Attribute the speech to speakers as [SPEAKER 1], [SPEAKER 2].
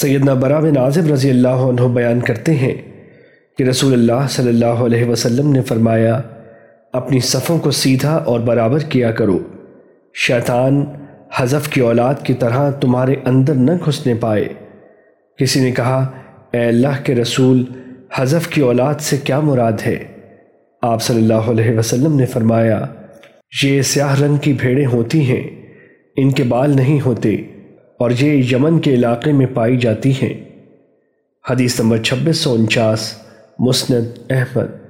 [SPEAKER 1] سیدنا برا بن عازب رضی اللہ عنہ بیان کرتے ہیں کہ رسول اللہ صلی اللہ علیہ وسلم نے فرمایا، اپنی صفوں کو سیدھا اور برابر کیا کرو۔ شیطان حذف کی اولاد کی طرح تمہارے اندر نہ گھسنے پائے۔ کسی نے کہا، اے اللہ کے رسول، حذف کی اولاد سے کیا مراد ہے؟ آپ صلی اللہ علیہ وسلم نے فرمایا، یہ سیاہ رنگ کی بھیڑیں ہوتی ہیں، ان کے بال نہیں ہوتے۔ اور یہ یمن کے علاقے میں پائی جاتی ہیں۔ حدیث نمبر چھبیس سو انچاس، مسند احمد۔